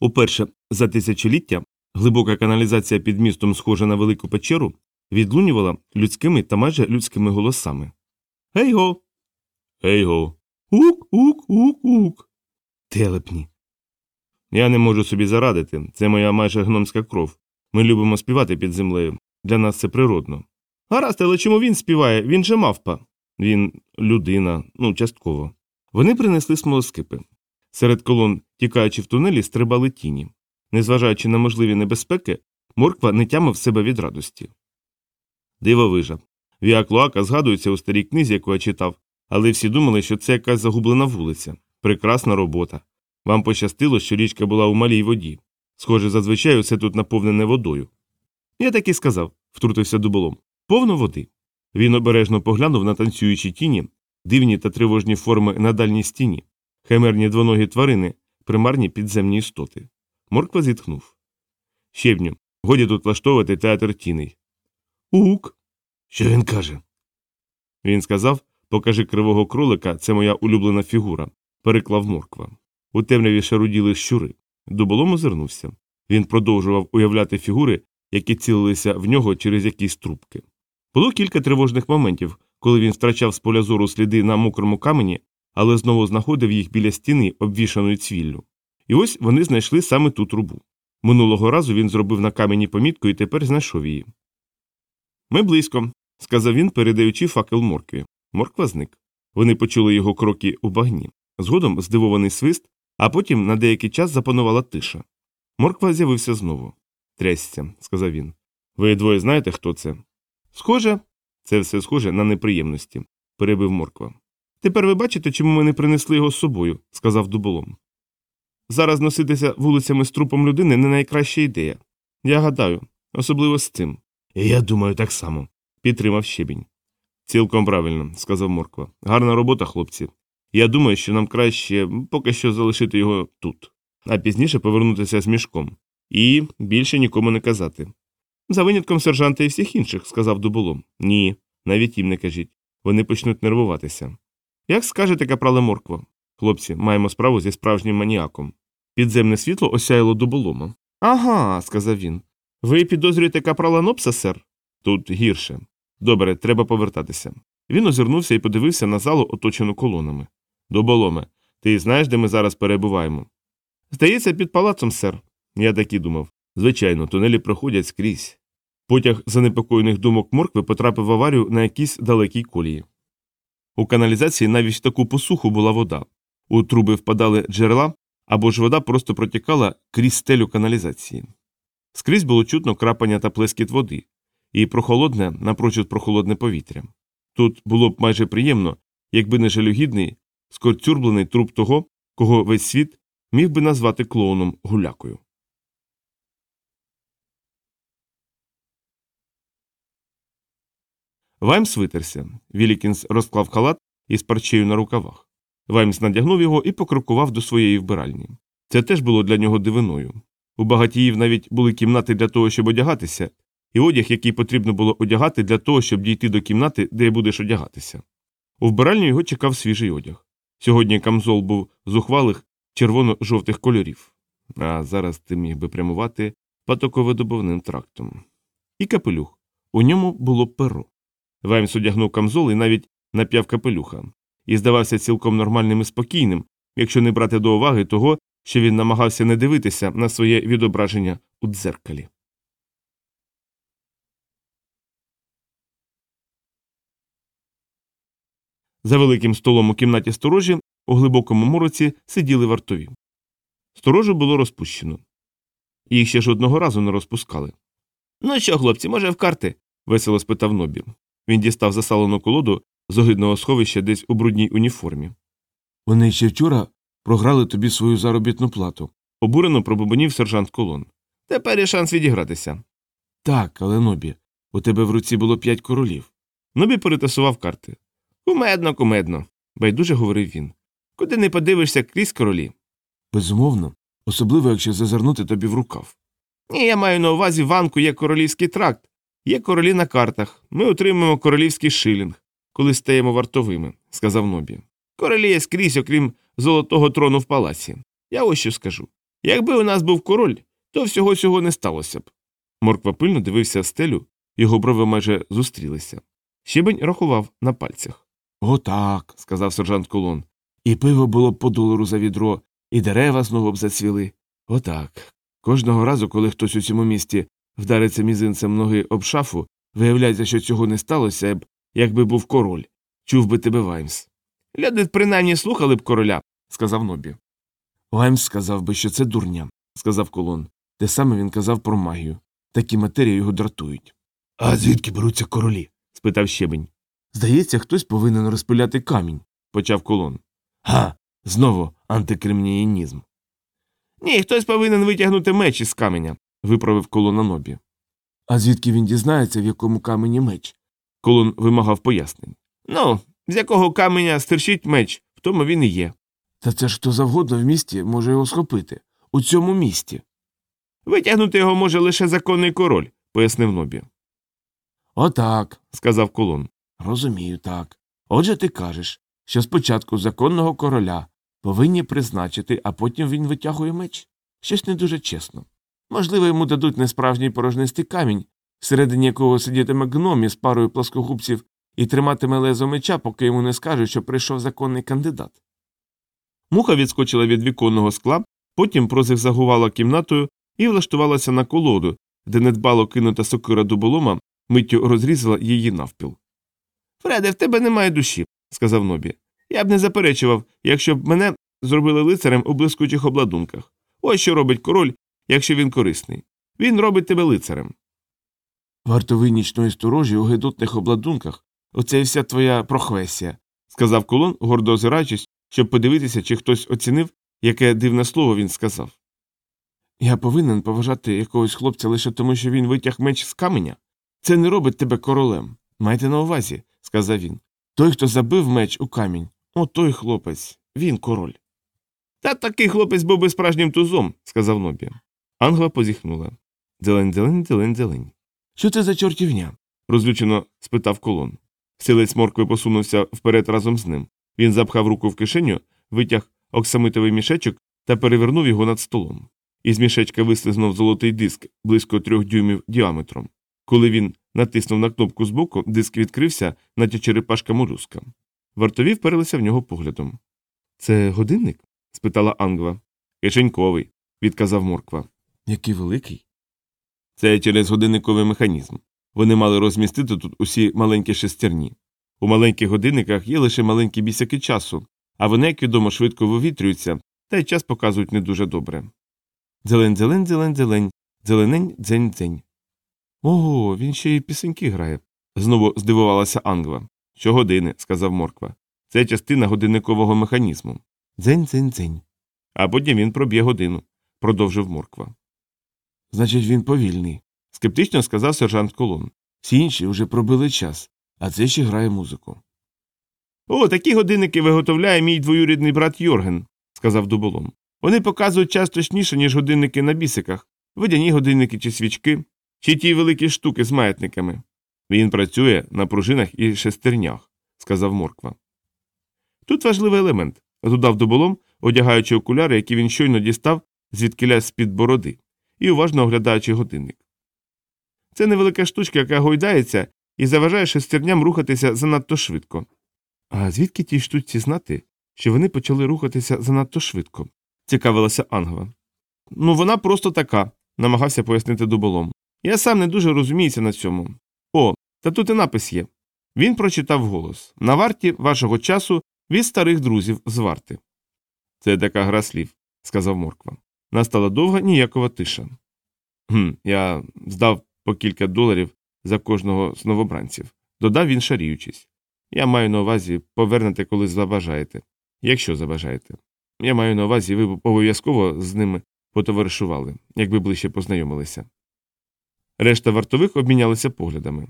Уперше за тисячоліття глибока каналізація під містом, схожа на велику печеру, відлунювала людськими та майже людськими голосами. Гей-го! Гей-го! Ук, ук, ук, ук. Телепні. Я не можу собі зарадити. Це моя майже гномська кров. Ми любимо співати під землею. Для нас це природно. Гаразд, але чому він співає? Він же мавпа. Він людина, ну, частково. Вони принесли смолоскипи. Серед колон, тікаючи в тунелі, стрибали тіні. Незважаючи на можливі небезпеки, морква не тямив себе від радості. Дивовижа. Віаклоака згадується у старій книзі, яку я читав, але всі думали, що це якась загублена вулиця. Прекрасна робота. Вам пощастило, що річка була у малій воді. Схоже, зазвичай усе тут наповнене водою. Я так і сказав, втрутився дуболом. Повно води. Він обережно поглянув на танцюючі тіні, дивні та тривожні форми на дальній стіні, химерні двоногі тварини, примарні підземні істоти. Морква зітхнув. Щебню, годі тут влаштовувати театр тіней. Ук. Що він каже? Він сказав покажи кривого кролика, це моя улюблена фігура, переклав морква. У темряві шаруділи щури. Дуболом озирнувся. Він продовжував уявляти фігури, які цілилися в нього через якісь трубки. Було кілька тривожних моментів, коли він втрачав з поля зору сліди на мокрому камені, але знову знаходив їх біля стіни, обвішаної цвіллю. І ось вони знайшли саме ту трубу. Минулого разу він зробив на камені помітку і тепер знайшов її. Ми близько, сказав він, передаючи факел моркві. Морква зник. Вони почули його кроки у багні. Згодом здивований свист, а потім на деякий час запанувала тиша. Морква з'явився знову. Трясся, сказав він. Ви двоє знаєте, хто це? Схоже, це все схоже на неприємності, перебив морква. Тепер ви бачите, чому ми не принесли його з собою, сказав дуболом. Зараз носитися вулицями з трупом людини не найкраща ідея. Я гадаю, особливо з цим. Я думаю, так само, підтримав щебінь. Цілком правильно, сказав морква. Гарна робота, хлопці. Я думаю, що нам краще поки що залишити його тут, а пізніше повернутися з мішком. І більше нікому не казати. За винятком сержанта і всіх інших, сказав дуболом. Ні, навіть їм не кажіть. Вони почнуть нервуватися. Як скажете, капрале моркво? Хлопці, маємо справу зі справжнім маніаком. Підземне світло осяяло дуболома. Ага, сказав він. Ви підозрюєте капрала Нопса, сер? Тут гірше. Добре, треба повертатися. Він озирнувся і подивився на залу, оточену колонами. Дуболоме, ти знаєш, де ми зараз перебуваємо? Здається, під палацом, сер. Я так і думав. Звичайно, тунелі проходять скрізь. Потяг занепокоєних думок моркви потрапив в аварію на якійсь далекій колії. У каналізації навіть в таку посуху була вода. У труби впадали джерела, або ж вода просто протікала крізь стелю каналізації. Скрізь було чутно крапання та плескіт води, і прохолодне, напрочуд прохолодне повітря. Тут було б майже приємно, якби не жалюгідний, скорцюрблений труп того, кого весь світ міг би назвати клоуном гулякою. Ваймс витерся. Вілікінс розклав халат із парчею на рукавах. Ваймс надягнув його і покрокував до своєї вбиральні. Це теж було для нього дивиною. У багатіїв навіть були кімнати для того, щоб одягатися, і одяг, який потрібно було одягати для того, щоб дійти до кімнати, де будеш одягатися. У вбиральню його чекав свіжий одяг. Сьогодні камзол був зухвалих червоно-жовтих кольорів, а зараз ти міг би прямувати патоковидобувним трактом. І капелюх. У ньому було перо. Ваймс одягнув камзол і навіть нап'яв капелюха, і здавався цілком нормальним і спокійним, якщо не брати до уваги того, що він намагався не дивитися на своє відображення у дзеркалі. За великим столом у кімнаті сторожі у глибокому мороці сиділи вартові. Сторожу було розпущено. Їх ще жодного разу не розпускали. Ну що, хлопці, може, в карти? весело спитав Нобі. Він дістав засалену колоду з огидного сховища десь у брудній уніформі. Вони ще вчора програли тобі свою заробітну плату. Обурено пробубонів сержант колон. Тепер є шанс відігратися. Так, але Нобі, у тебе в руці було п'ять королів. Нобі перетасував карти. Кумедно, кумедно, байдуже говорив він. Куди не подивишся крізь королі. Безумовно, особливо, якщо зазирнути тобі в рукав. Ні, я маю на увазі ванку є королівський тракт, є королі на картах. Ми отримуємо королівський шилінг, коли стаємо вартовими, сказав Нобі. Королі є скрізь, окрім золотого трону в палаці. Я ось що скажу. Якби у нас був король, то всього цього не сталося б. Морква пильно дивився стелю, його брови майже зустрілися. Щебень рахував на пальцях. Отак, Сказав сержант Колон. і пиво було б по долару за відро, і дерева знову б зацвіли. Отак. Кожного разу, коли хтось у цьому місті вдариться мізинцем ноги об шафу, виявляється, що цього не сталося б, якби був король. Чув би тебе Ваймс. Люди принаймні слухали б короля, сказав Нобі. Ваймс сказав би, що це дурня, сказав колон. Те саме він казав про магію. Такі матерії його дратують. А звідки беруться королі? спитав щебень. Здається, хтось повинен розпиляти камінь, Почав колон. Га, знову антикремнієнізм. Ні, хтось повинен витягнути меч із каменя, виправив колон на Нобі. А звідки він дізнається, в якому камені меч? Колон вимагав пояснень. Ну, з якого каменя стирчить меч, в тому він і є. Та це ж хто завгодно в місті може його схопити. У цьому місті. Витягнути його може лише законний король, пояснив Нобі. Отак, Сказав колон. розумію, так. Отже, ти кажеш, що спочатку законного короля повинні призначити, а потім він витягує меч. Щось не дуже чесно. Можливо, йому дадуть несправжній порожнистий камінь, всередині якого сидітиме гном із парою плоскогубців і триматиме лезо меча, поки йому не скажуть, що прийшов законний кандидат. Муха відскочила від віконного скла, потім прозигзагувала кімнатою і влаштувалася на колоду, де недбало кинута сокира дуболома миттю розрізала її навпіл. Фреде, в тебе немає душі, сказав Нобі. Я б не заперечував, якщо б мене зробили лицарем у блискучих обладунках. Ось що робить король, якщо він корисний. Він робить тебе лицарем. Вартовий нічної сторожі у гидотних обладунках оце і вся твоя прохвесія. сказав колон, гордо озираючись, щоб подивитися, чи хтось оцінив, яке дивне слово він сказав. Я повинен поважати якогось хлопця лише тому, що він витяг меч з каменя. Це не робить тебе королем. Майте на увазі, сказав він. Той, хто забив меч у камінь, о той хлопець, він король. Та такий хлопець був би справжнім тузом, сказав Нобі. Англа позіхнула. Дзелень, дзелень, дзелень, дзелень. Що це за чортівня? розлючено спитав колон. Силець моркви посунувся вперед разом з ним. Він запхав руку в кишеню, витяг оксамитовий мішечок та перевернув його над столом. Із мішечка вислизнув золотий диск близько трьох дюймів діаметром. Коли він натиснув на кнопку збоку, диск відкрився, наче черепашка молюска. Вартові вперилися в нього поглядом. Це годинник? спитала Ангва. Кишеньковий, відказав морква. Який великий. Це через годинниковий механізм. Вони мали розмістити тут усі маленькі шестерні. У маленьких годинниках є лише маленькі бісяки часу, а вони, як відомо, швидко вивітрюються, та й час показують не дуже добре. Дзелень, дзелень, дзелень, дзелень, дзеленень, дзень, дзень. Ого, він ще й пісеньки грає. Знову здивувалася Ангва. Щогодини, сказав Морква. Це частина годинникового механізму. Дзень, дзень, дзень. А потім він проб'є годину, продовжив Морква. Значить, він повільний. Скептично сказав сержант Колон. Всі інші вже пробили час, а це ще грає музику. О, такі годинники виготовляє мій двоюрідний брат Йорген, сказав дуболом. Вони показують час точніше, ніж годинники на бісиках, водяні годинники чи свічки, чи ті великі штуки з маятниками. Він працює на пружинах і шестернях, сказав Морква. Тут важливий елемент, додав дуболом, одягаючи окуляри, які він щойно дістав звідкиля з-під бороди, і уважно оглядаючи годинник. Це невелика штучка, яка гойдається і заважає шестерням рухатися занадто швидко. А звідки тій штучці знати, що вони почали рухатися занадто швидко? цікавилася Ангва. Ну, вона просто така, намагався пояснити дуболом. Я сам не дуже розуміюся на цьому. О, та тут і напис є. Він прочитав голос на варті вашого часу від старих друзів з варти. Це така гра слів, сказав Морква. Настала довга ніякова тиша. Гм, я здав по кілька доларів за кожного з новобранців, додав він шаріючись. Я маю на увазі повернете, коли забажаєте, якщо забажаєте. Я маю на увазі, ви б обов'язково з ними потоваришували, якби ближче познайомилися. Решта вартових обмінялися поглядами.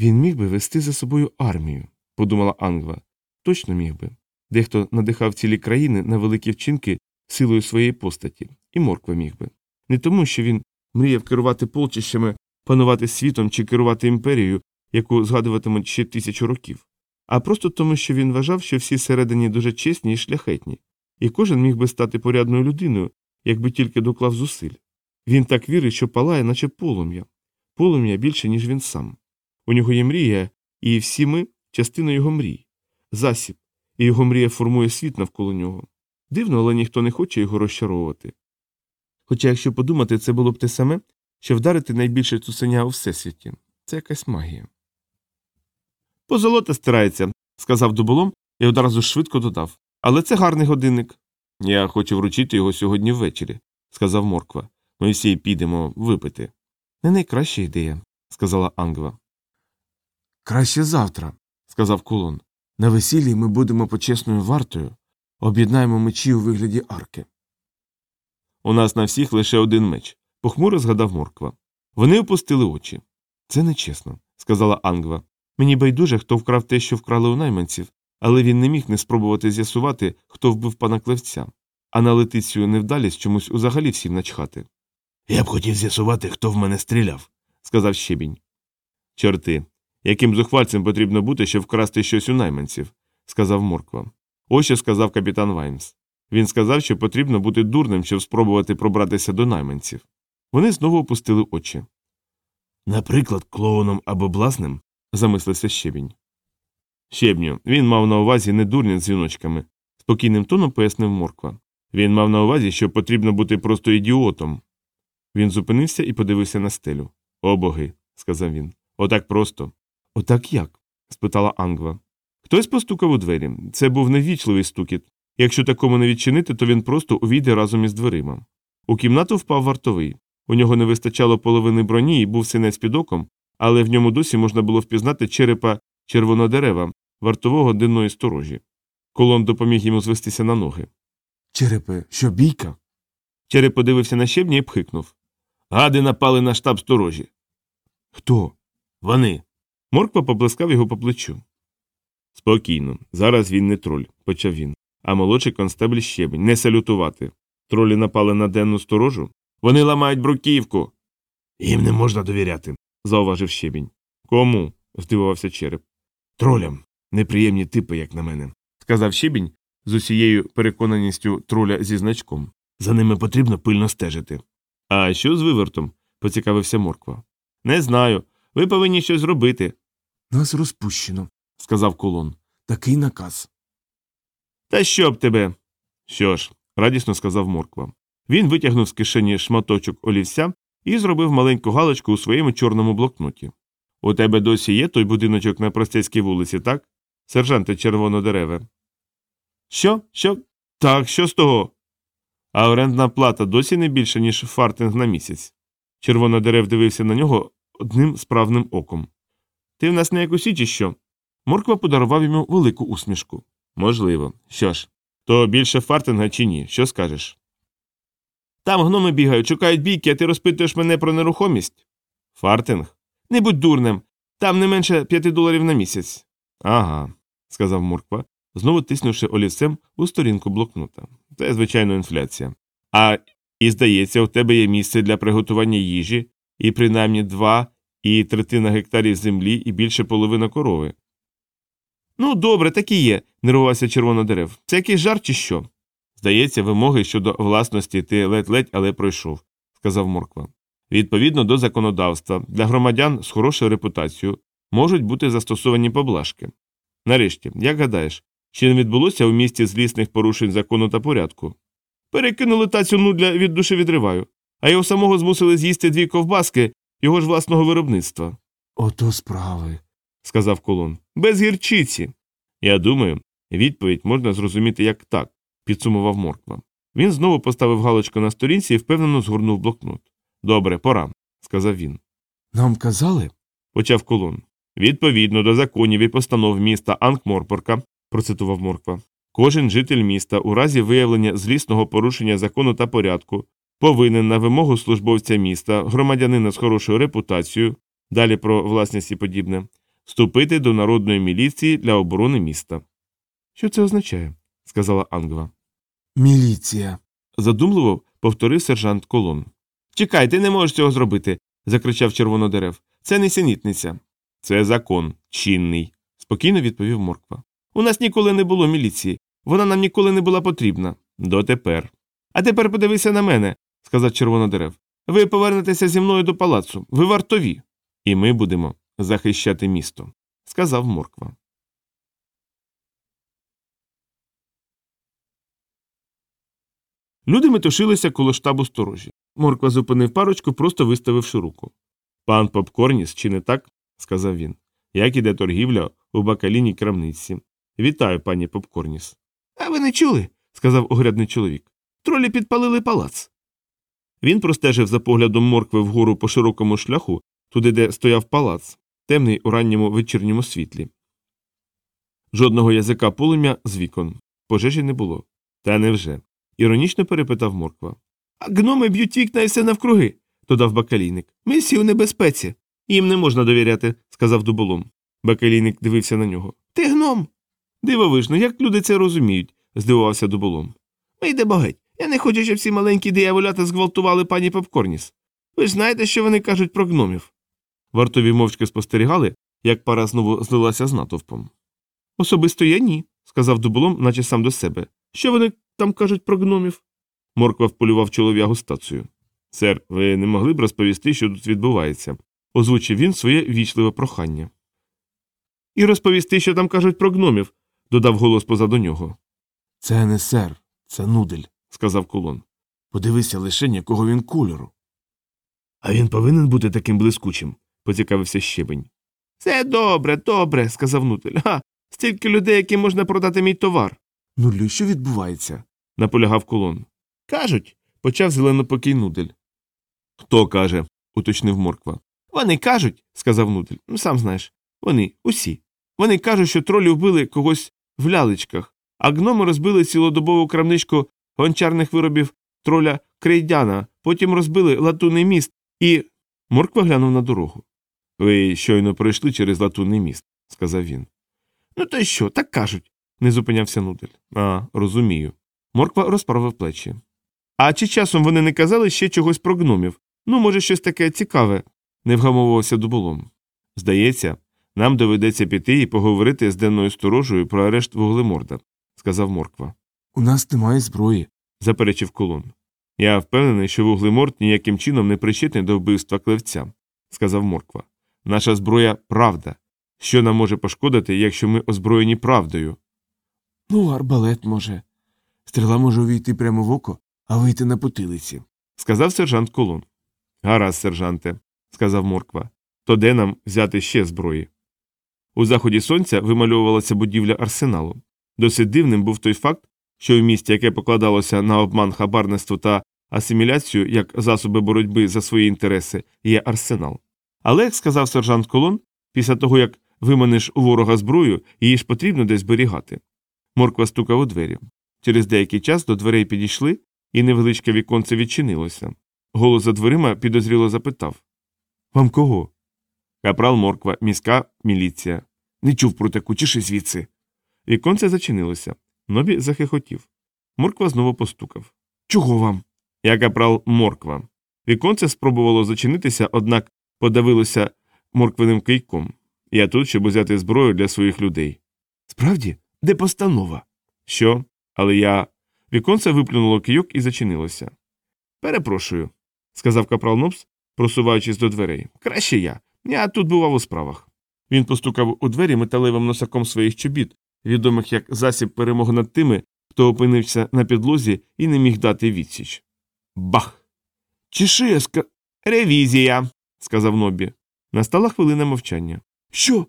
Він міг би вести за собою армію, подумала Ангва. Точно міг би. Дехто надихав цілі країни на великі вчинки силою своєї постаті, і морква міг би. Не тому, що він мріяв керувати полчищами, панувати світом чи керувати імперією, яку згадуватимуть ще тисячу років, а просто тому, що він вважав, що всі всередині дуже чесні і шляхетні, і кожен міг би стати порядною людиною, якби тільки доклав зусиль. Він так вірить, що палає, наче полум'я, полум'я більше, ніж він сам. У нього є мрія, і всі ми частина його мрій, засіб, і його мрія формує світ навколо нього. Дивно, але ніхто не хоче його розчаровувати. Хоча, якщо подумати, це було б те саме, що вдарити найбільше цуценя у всесвіті. Це якась магія. Позолота стирається, сказав дуболом і одразу швидко додав. Але це гарний годинник. Я хочу вручити його сьогодні ввечері, сказав Морква. Ми всі підемо випити. Не найкраща ідея, сказала Ангва. Краще завтра, сказав кулон. На весіллі ми будемо почесною вартою, об'єднаємо мечі у вигляді арки. У нас на всіх лише один меч, похмуро згадав Морква. Вони опустили очі. Це нечесно, сказала Ангва. Мені байдуже, хто вкрав те, що вкрали у найманців, але він не міг не спробувати з'ясувати, хто вбив пана клевця, а на летицю невдалість чомусь узагалі всім начхати. Я б хотів з'ясувати, хто в мене стріляв, сказав щебінь. Чорти, яким зухвальцем потрібно бути, щоб вкрасти щось у найманців, сказав Морква. Ось що сказав капітан Ваймс. Він сказав, що потрібно бути дурним, щоб спробувати пробратися до найманців. Вони знову опустили очі. Наприклад, клоуном або блазним, замислився щебінь. Щебню, він мав на увазі не дурня з дзвіночками, спокійним тоном пояснив Морква. Він мав на увазі, що потрібно бути просто ідіотом. Він зупинився і подивився на стелю. О боги, сказав він. Отак просто. Отак як? спитала Ангва. Хтось постукав у двері. Це був невічливий стукіт. Якщо такому не відчинити, то він просто увійде разом із дверима. У кімнату впав вартовий. У нього не вистачало половини броні і був синець під оком, але в ньому досі можна було впізнати черепа червонодерева, вартового денної сторожі. Колон допоміг йому звестися на ноги. Черепе, що бійка? Череп подивився на щебня і пхикнув. Гади напали на штаб сторожі. Хто? Вони. Морква поблискав його по плечу. Спокійно, зараз він не троль, почав він, а молодший констебль щебень, не салютувати. Тролі напали на денну сторожу. Вони ламають бруківку. Їм не можна довіряти, зауважив щебінь. Кому? здивувався череп. Тролям. Неприємні типи, як на мене, сказав щебінь з усією переконаністю троля зі значком. За ними потрібно пильно стежити. А що з вивертом? поцікавився Морква. Не знаю. Ви повинні щось зробити, Нас розпущено, сказав колон. такий наказ. Та що б тебе? Що ж, радісно сказав Морква. Він витягнув з кишені шматочок олівця і зробив маленьку галочку у своєму чорному блокноті. У тебе досі є той будиночок на простецькій вулиці, так? Сержанте червонодереве. Що? Що? Так, що з того? А орендна плата досі не більше, ніж фартинг на місяць. Червонодерев дивився на нього одним справним оком. Ти в нас не як усі, чи що? Морква подарував йому велику усмішку. Можливо. Що ж, то більше фартинга чи ні? Що скажеш? Там гноми бігають, шукають бійки, а ти розпитуєш мене про нерухомість? Фартинг? Не будь дурним. Там не менше п'яти доларів на місяць. Ага, сказав Морква, знову тиснувши олівцем у сторінку блокнота. Це, звичайно, інфляція. А і здається, у тебе є місце для приготування їжі, і принаймні два і третина гектарів землі, і більше половина корови. Ну, добре, так і є, нервувався червонодерев. Це якийсь жарт чи що? Здається, вимоги щодо власності ти ледь-ледь, але пройшов, сказав Морква. Відповідно до законодавства, для громадян з хорошою репутацією можуть бути застосовані поблажки. Нарешті, як гадаєш, чи не відбулося у місті злісних порушень закону та порядку? Перекинули тацю нудля від душі відриваю, а його самого змусили з'їсти дві ковбаски його ж власного виробництва, Ото справи. Сказав колон. Без гірчиці. Я думаю, відповідь можна зрозуміти як так, підсумував Морква. Він знову поставив галочку на сторінці і впевнено згорнув блокнот. Добре, пора, сказав він. Нам казали? Почав колон. Відповідно до законів і постанов міста Анкморпорка, процитував Морква. Кожен житель міста у разі виявлення злісного порушення закону та порядку повинен на вимогу службовця міста, громадянина з хорошою репутацією, далі про власність і подібне, вступити до народної міліції для оборони міста. Що це означає? сказала Ангва. Міліція. Задумливо повторив сержант Колон. Чекай, ти не можеш цього зробити. закричав червонодерев. Це не синітниця. Це закон чинний, спокійно відповів Морква. У нас ніколи не було міліції. Вона нам ніколи не була потрібна. Дотепер. А тепер подивися на мене, сказав червонодерев. Ви повернетеся зі мною до палацу. Ви вартові. І ми будемо захищати місто, сказав Морква. Люди метушилися коло штабу сторожі. Морква зупинив парочку, просто виставивши руку. Пан Попкорніс, чи не так? сказав він. Як іде торгівля у бакаліній крамниці. Вітаю, пані Попкорніс. А ви не чули? сказав огрядний чоловік. Тролі підпалили палац. Він простежив за поглядом моркви вгору по широкому шляху, туди, де стояв палац, темний у ранньому вечірньому світлі. Жодного язика полум'я з вікон. Пожежі не було. Та невже? іронічно перепитав морква. А гноми б'ють вікна і все навкруги, додав бакалійник. Ми всі у небезпеці. Їм не можна довіряти, сказав дуболом. Бакалійник дивився на нього. Ти гном. Дивовижно, як люди це розуміють, здивувався дуболом. Вийде геть. Я не хочу, щоб всі маленькі дияволята зґвалтували пані Попкорніс. Ви ж знаєте, що вони кажуть про гномів. Вартові мовчки спостерігали, як пара знову злилася з натовпом. Особисто я ні, сказав дуболом, наче сам до себе. Що вони там кажуть про гномів? Морква вполював чолов'ягу стацію. Сер, ви не могли б розповісти, що тут відбувається, озвучив він своє вічливе прохання. І розповісти, що там кажуть про гномів, додав голос позаду нього, Це не сер, це нудель. сказав колон. Подивися лише, якого він кольору. А він повинен бути таким блискучим, поцікавився щебень. Це добре, добре, сказав Нутель. Га, стільки людей, яким можна продати мій товар, Нулю, що відбувається? наполягав колон. Кажуть, почав зеленопокій Нудель. Хто каже? уточнив морква. Вони кажуть, сказав Нудель. Ну сам знаєш. Вони, усі. Вони кажуть, що тролі вбили когось в лялечках, а гноми розбили цілодобову крамничку гончарних виробів троля Крейдяна, потім розбили латунний міст і. Морква глянув на дорогу. Ви щойно пройшли через латунний міст, сказав він. Ну то й що, так кажуть, не зупинявся Нудель. А, розумію. Морква розправив плечі. А чи часом вони не казали ще чогось про гномів? Ну, може, щось таке цікаве, не вгамовувався дуболом. Здається, нам доведеться піти і поговорити з денною сторожею про арешт вуглеморда, сказав Морква. У нас немає зброї. заперечив колон. Я впевнений, що вуглеморд ніяким чином не причетний до вбивства клевця, сказав Морква. Наша зброя правда. Що нам може пошкодити, якщо ми озброєні правдою? Ну, арбалет може. Стріла може увійти прямо в око, а вийти на потилиці. сказав сержант Колон. Гаразд, сержанте, сказав Морква. То де нам взяти ще зброї? У заході сонця вимальовувалася будівля арсеналу. Досить дивним був той факт, що в місті, яке покладалося на обман хабарництво та асиміляцію як засоби боротьби за свої інтереси, є арсенал. Але, як сказав сержант Колон, після того як виманиш у ворога зброю, її ж потрібно десь зберігати. Морква стукав у двері. Через деякий час до дверей підійшли, і невеличке віконце відчинилося. Голос за дверима підозріло запитав Вам кого? Капрал Морква, міська міліція. Не чув про таку, чеши звідси. Віконце зачинилося. Нобі захихотів. Морква знову постукав. Чого вам? Я капрал Морква. Віконце спробувало зачинитися, однак подавилося морквиним кийком. Я тут, щоб взяти зброю для своїх людей. Справді, де постанова? Що? Але я. Віконце виплюнуло кийок і зачинилося. Перепрошую, сказав капрал Нобс, просуваючись до дверей. Краще я. Я тут бував у справах. Він постукав у двері металевим носаком своїх чобіт, відомих як засіб перемоги над тими, хто опинився на підлозі і не міг дати відсіч. Бах! Чеши, я. Ревізія, сказав Нобі. Настала хвилина мовчання. Що?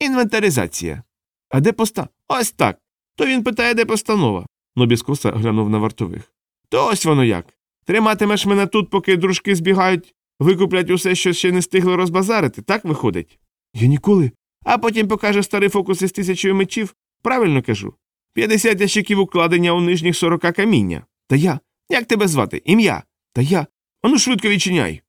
Інвентаризація. А де поста? Ось так. То він питає, де постанова. Нобі скоса глянув на вартових. То ось воно як. Триматимеш мене тут, поки дружки збігають, викуплять усе, що ще не встигли розбазарити, так виходить? Я ніколи. А потім покаже старий фокус із тисячою мечів. Правильно кажу. П'ятдесят ящиків укладення у нижніх сорока каміння. Та я. Як тебе звати? Ім'я? Та я. Ану швидко відчиняй.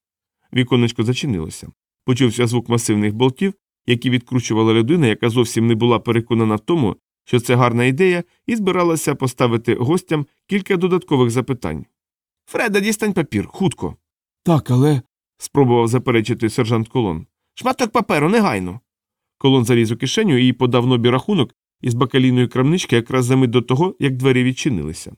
Віконечко зачинилося. Почувся звук масивних болтів, які відкручувала людина, яка зовсім не була переконана в тому, що це гарна ідея, і збиралася поставити гостям кілька додаткових запитань. Фреда, дістань папір, хутко. Так, але. спробував заперечити сержант Колон. Шматок паперу, негайно. Колон заліз у кишеню і подав нобі рахунок із бакалійної крамнички якраз за мить до того, як двері відчинилися.